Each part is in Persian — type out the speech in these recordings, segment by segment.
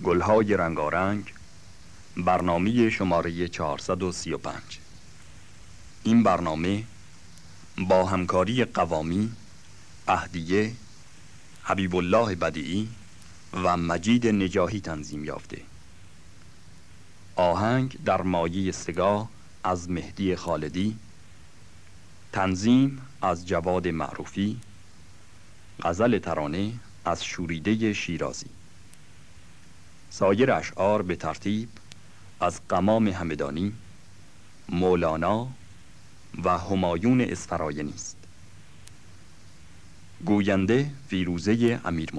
گلهای رنگارنگ برنامه شماره 435 این برنامه با همکاری قوامی، اهدیه، حبیب الله بدیعی و مجید نجاهی تنظیم یافته. آهنگ در مایه سگاه از مهدی خالدی تنظیم از جواد معروفی غزل ترانه از شوریده شیرازی. سایر اشعار به ترتیب از قمام همدانی مولانا و همایون اسفراینی است گوینده فیروزه امیر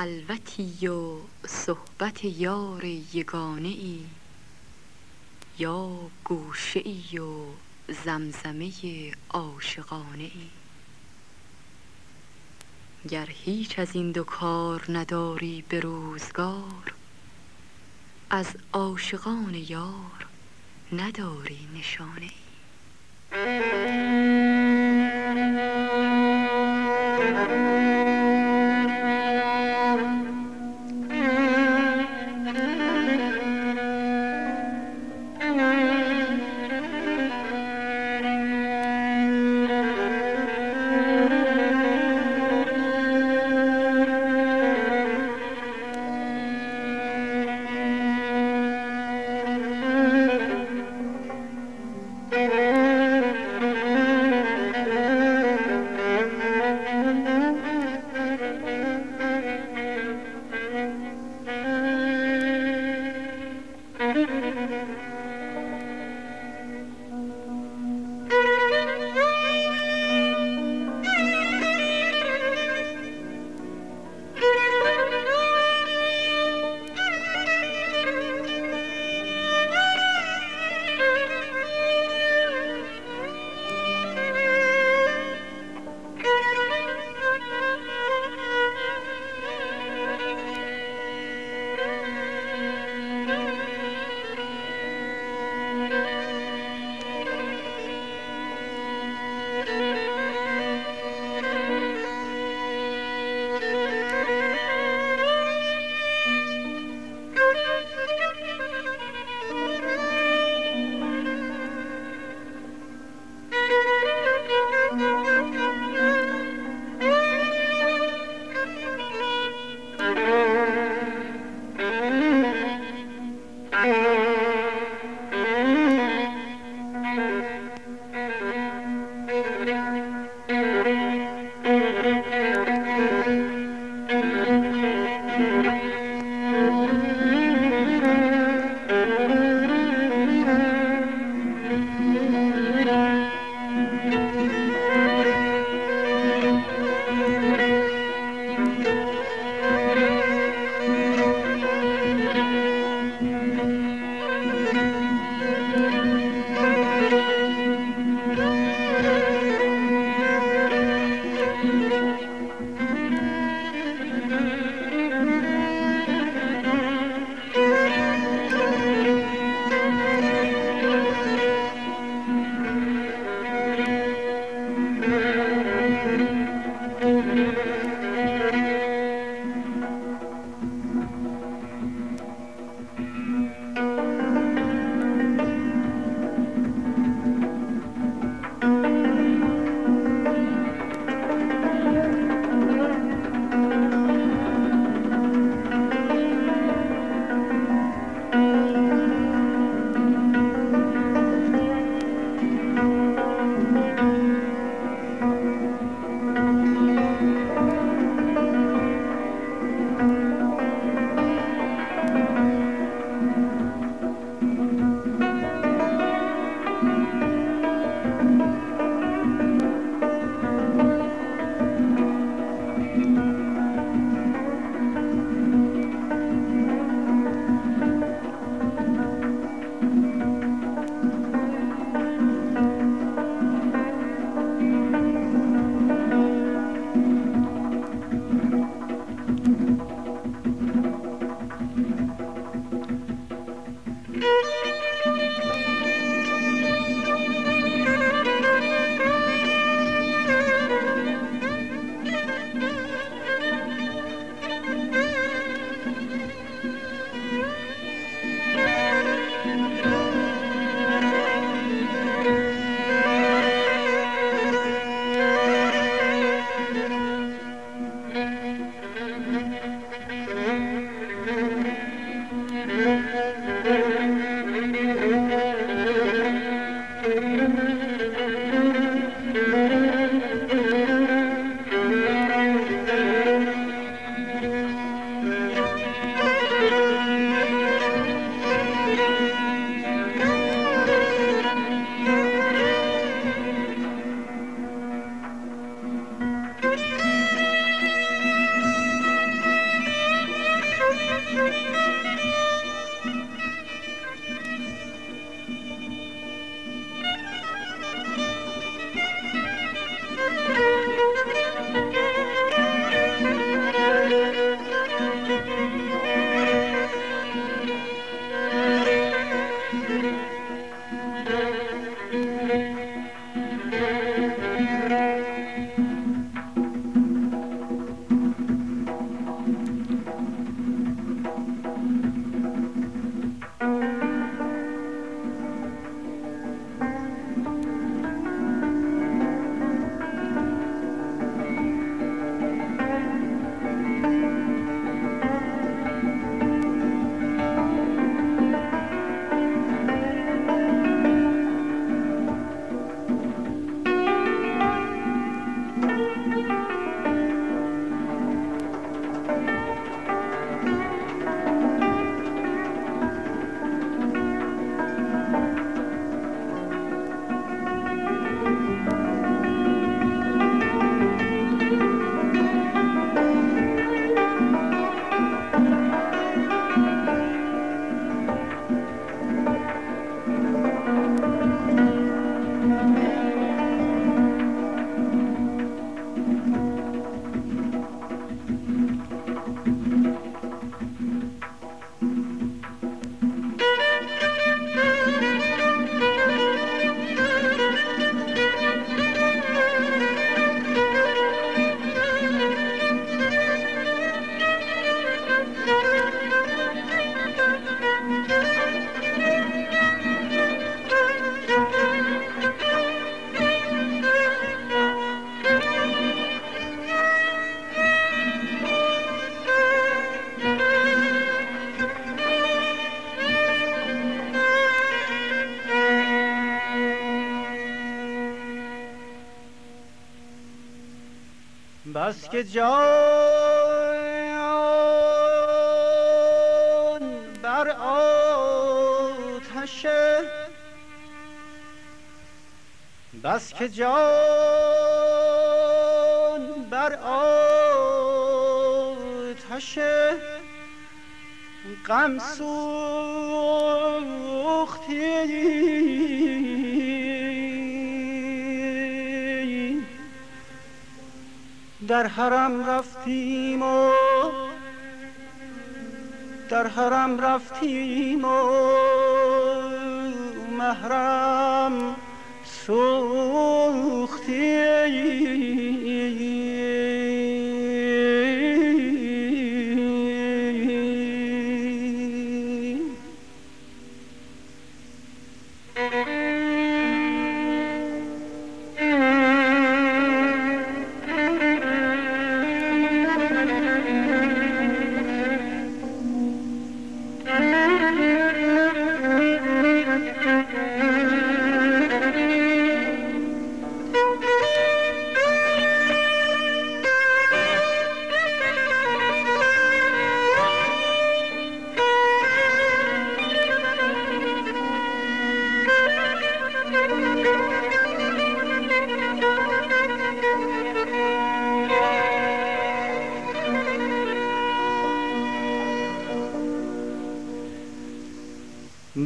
خلوتی و صحبت یار یگانه ای یا گوشه ای و زمزمه عاشقانه ای. گر هیچ از این دو کار نداری به روزگار از عاشقان یار نداری نشانه ای. که جان بر آتش. بس که جان بر آتش. غم سوختی. در حرم رفتیم و در حرم رفتیم و محرم سوختی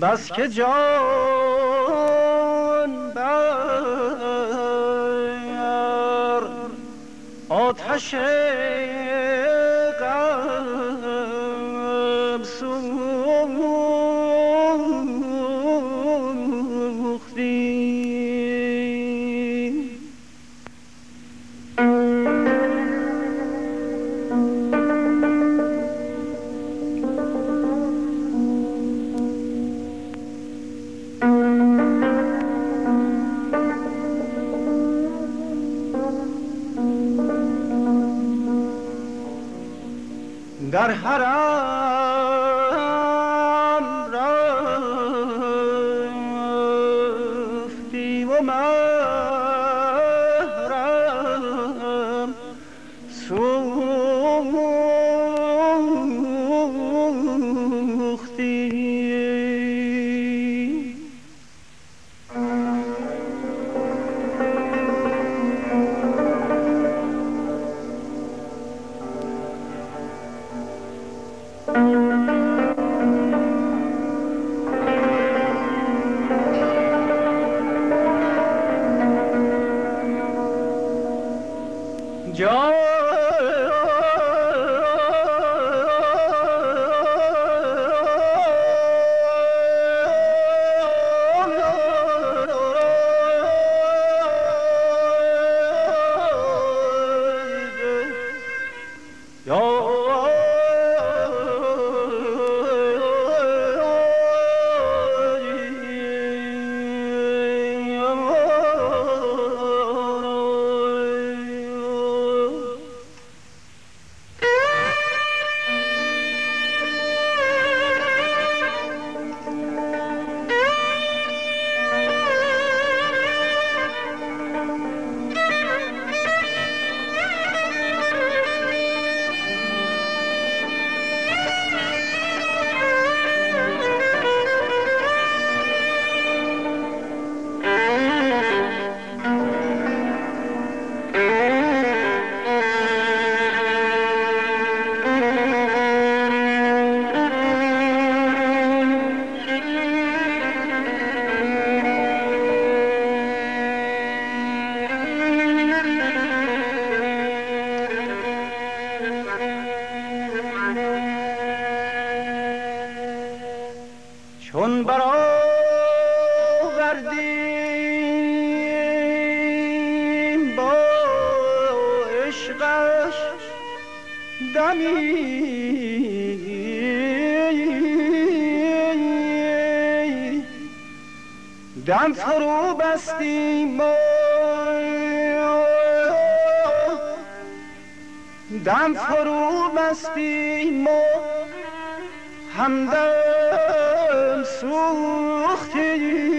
بس که جان بر آتش در حرم دم فرو بستیم دم فرو بستیم همدم سوختیم.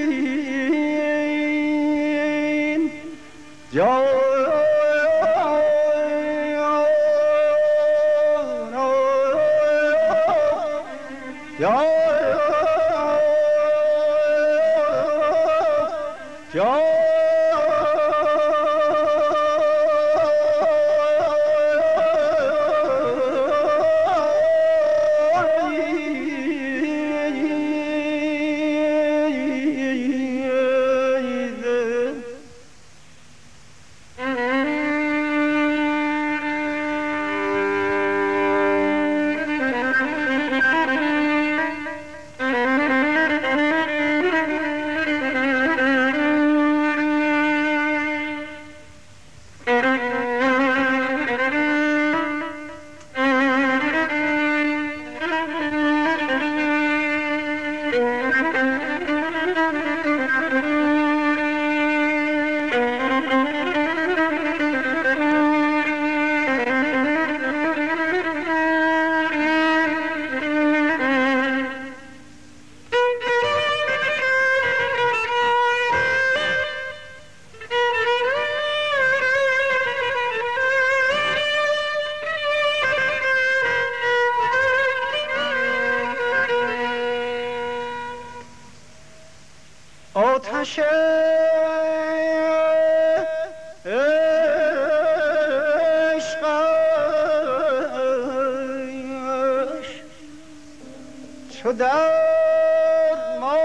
در ما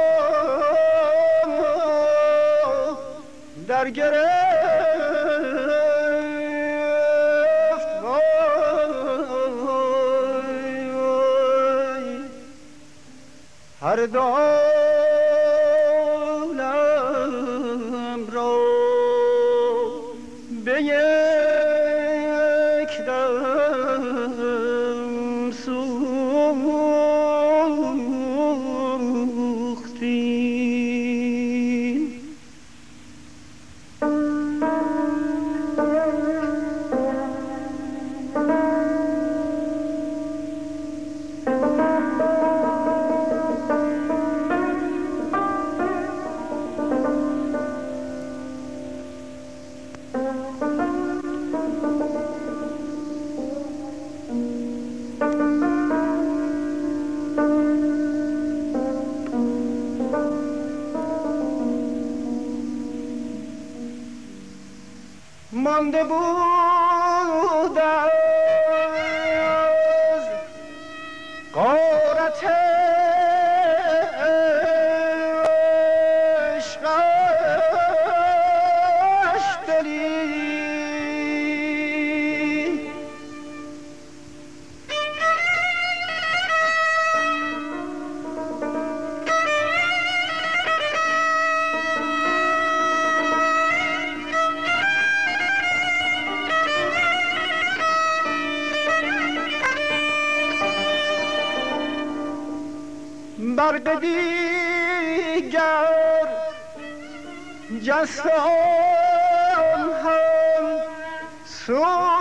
در گرفت the book. برق دیگر جستم هم سوختی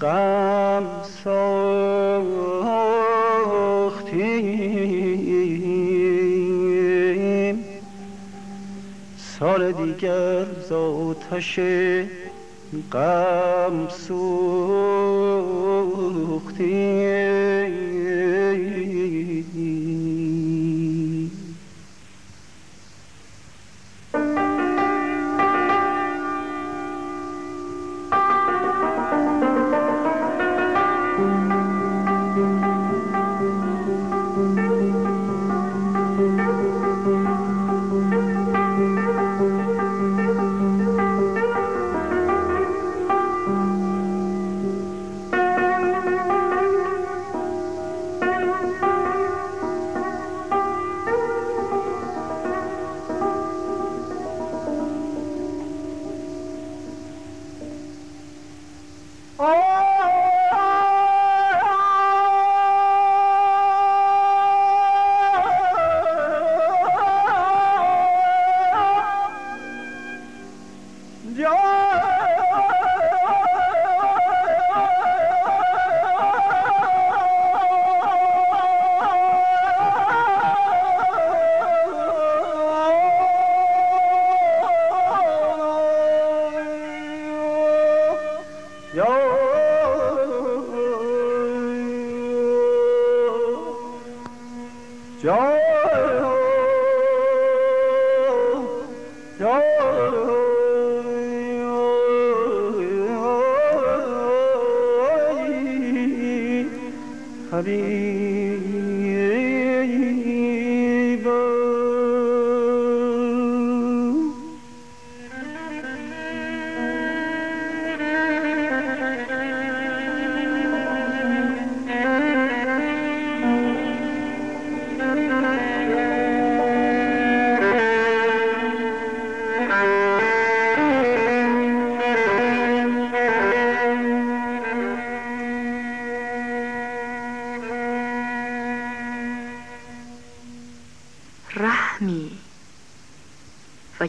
غم ساختیم. سال دیگر ز آتش غم سوختیم.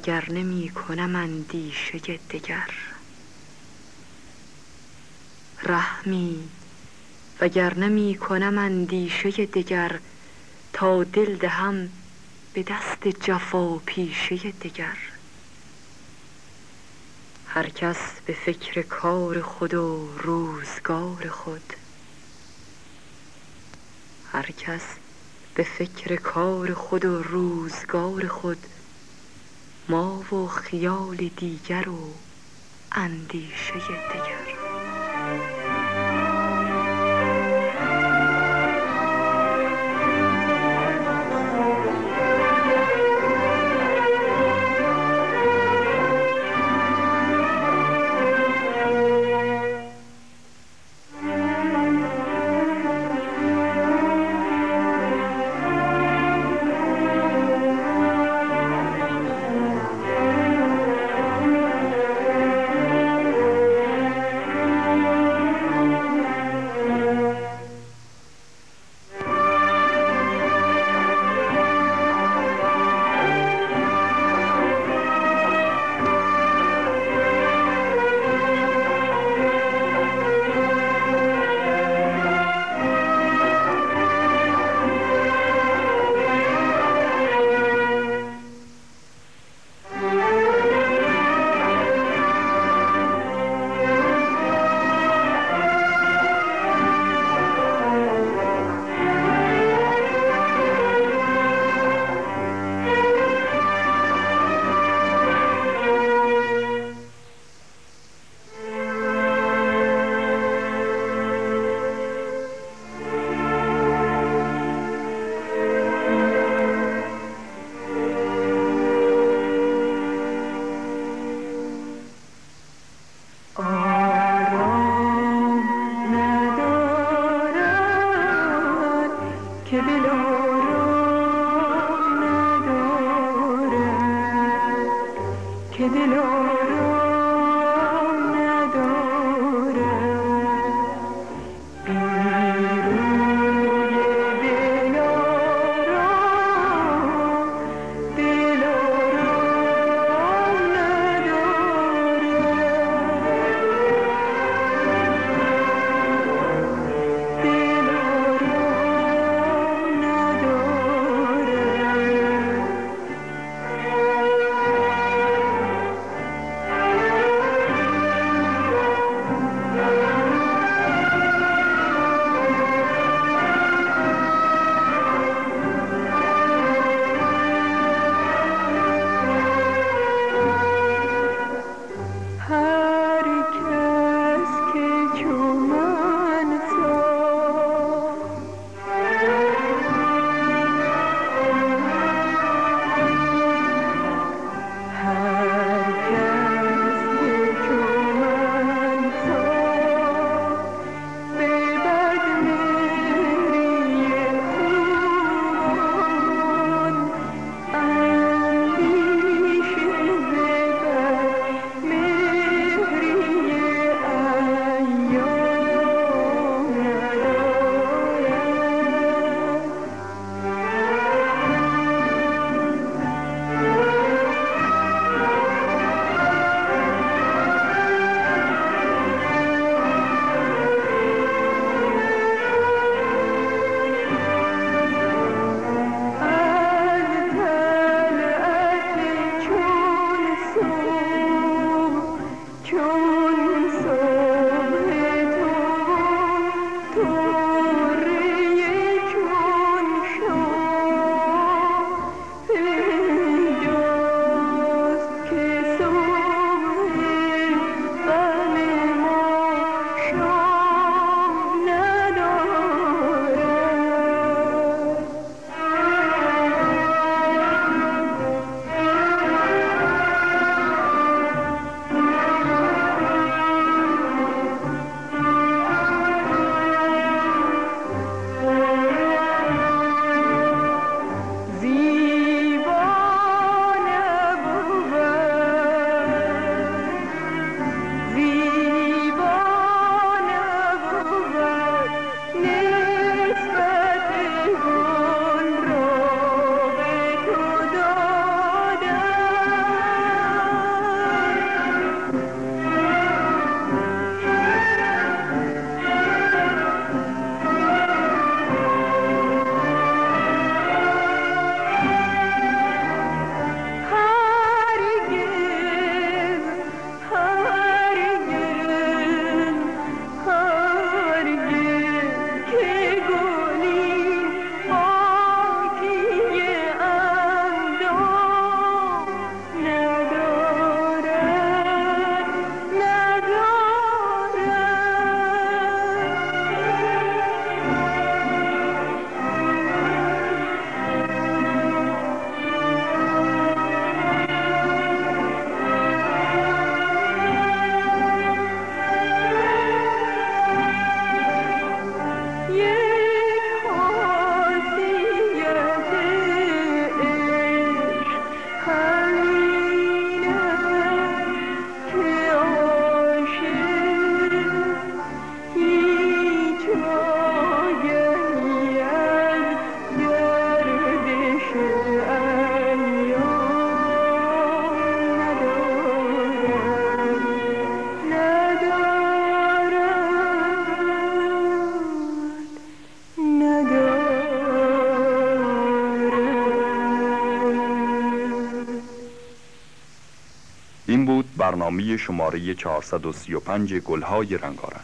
وگر نمی کنم اندیشه دگر. رحمی وگر نمی کنم اندیشه دگر تا دل دهم به دست جفا پیشه دگر. هر کس به فکر کار خود و روزگار خود. هر کس به فکر کار خود و روزگار خود ما و خیال دیگر و اندیشه دگر. که برنامه شماره 435 گلهای رنگارنگ.